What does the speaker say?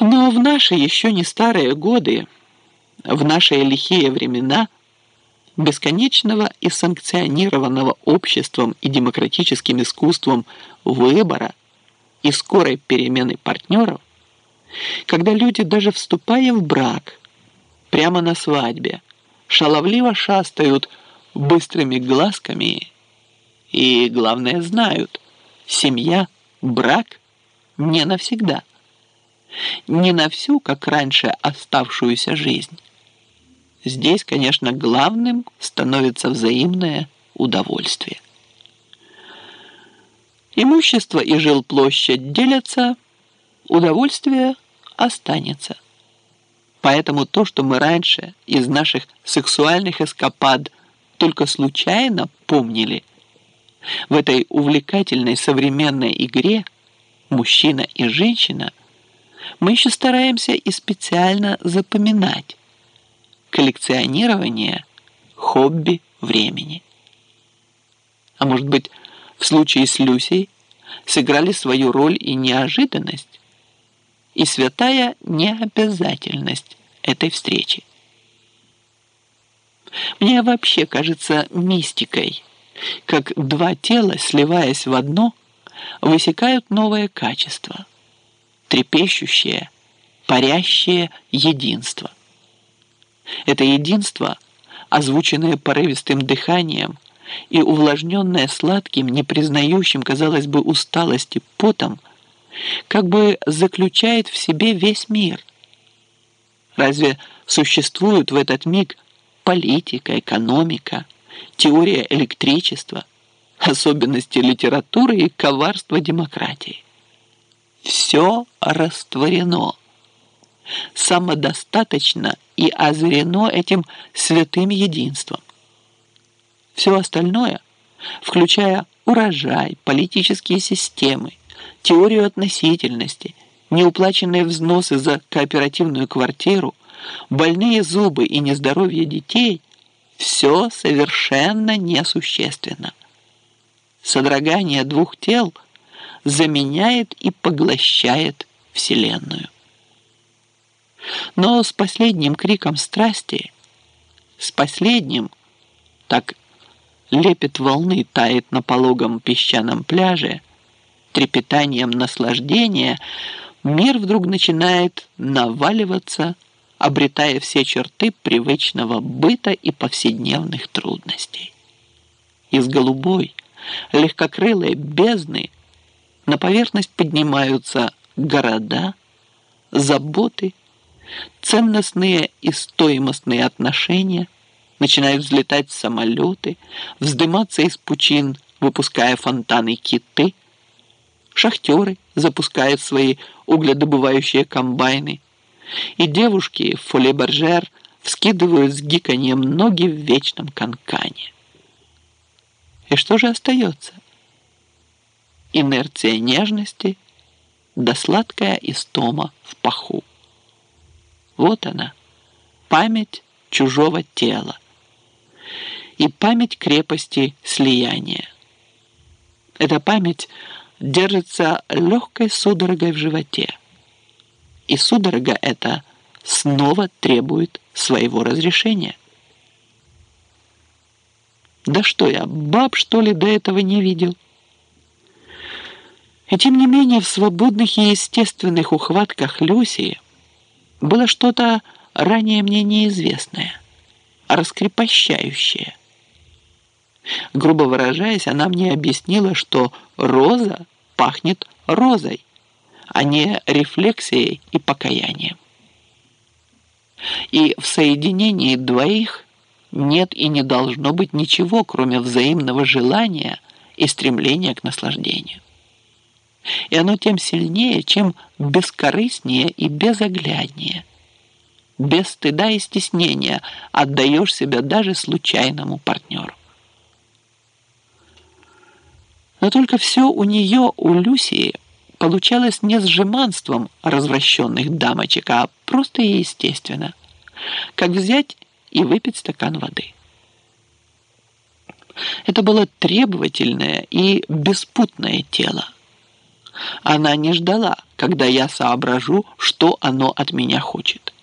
Но в наши еще не старые годы, в наши лихие времена, бесконечного и санкционированного обществом и демократическим искусством выбора и скорой перемены партнеров, когда люди, даже вступая в брак, прямо на свадьбе, шаловливо шастают быстрыми глазками и, главное, знают, семья, брак не навсегда. Не на всю, как раньше, оставшуюся жизнь. Здесь, конечно, главным становится взаимное удовольствие. Имущество и жилплощадь делятся, удовольствие останется. Поэтому то, что мы раньше из наших сексуальных эскапад только случайно помнили, в этой увлекательной современной игре мужчина и женщина мы еще стараемся и специально запоминать. Коллекционирование – хобби времени. А может быть, в случае с Люсей сыграли свою роль и неожиданность, и святая необязательность этой встречи. Мне вообще кажется мистикой, как два тела, сливаясь в одно, высекают новое качество, трепещущее, парящее единство. Это единство, озвученное порывистым дыханием и увлажненное сладким, не признающим, казалось бы, усталости потом, как бы заключает в себе весь мир. Разве существуют в этот миг политика, экономика, теория электричества, особенности литературы и коварство демократии? Все растворено, самодостаточно и озарено этим святым единством. Все остальное, включая урожай, политические системы, теорию относительности, неуплаченные взносы за кооперативную квартиру, больные зубы и нездоровье детей – все совершенно несущественно. Содрогание двух тел заменяет и поглощает Вселенную. Но с последним криком страсти, с последним, так лепет волны тает на пологом песчаном пляже, трепетанием наслаждения, мир вдруг начинает наваливаться, обретая все черты привычного быта и повседневных трудностей. Из голубой, легкокрылой бездны на поверхность поднимаются города, заботы, ценностные и стоимостные отношения, начинают взлетать самолеты, вздыматься из пучин, выпуская фонтаны киты, шахтеры запускают свои угледобывающие комбайны, и девушки в фоле-баржер вскидывают с гиканьем ноги в вечном канкане. И что же остается? Инерция нежности да сладкая истома в паху. Вот она, память чужого тела и память крепости слияния. Эта память держится легкой судорогой в животе. И судорога эта снова требует своего разрешения. Да что я, баб, что ли, до этого не видел? И тем не менее в свободных и естественных ухватках Люсии было что-то ранее мне неизвестное, раскрепощающее. Грубо выражаясь, она мне объяснила, что роза пахнет розой, а не рефлексией и покаянием. И в соединении двоих нет и не должно быть ничего, кроме взаимного желания и стремления к наслаждению. И оно тем сильнее, чем бескорыстнее и безогляднее. Без стыда и стеснения отдаешь себя даже случайному партнеру. Но только все у нее, у Люсии, получалось не с жеманством развращенных дамочек, а просто и естественно. Как взять и выпить стакан воды. Это было требовательное и беспутное тело Она не ждала, когда я соображу, что оно от меня хочет.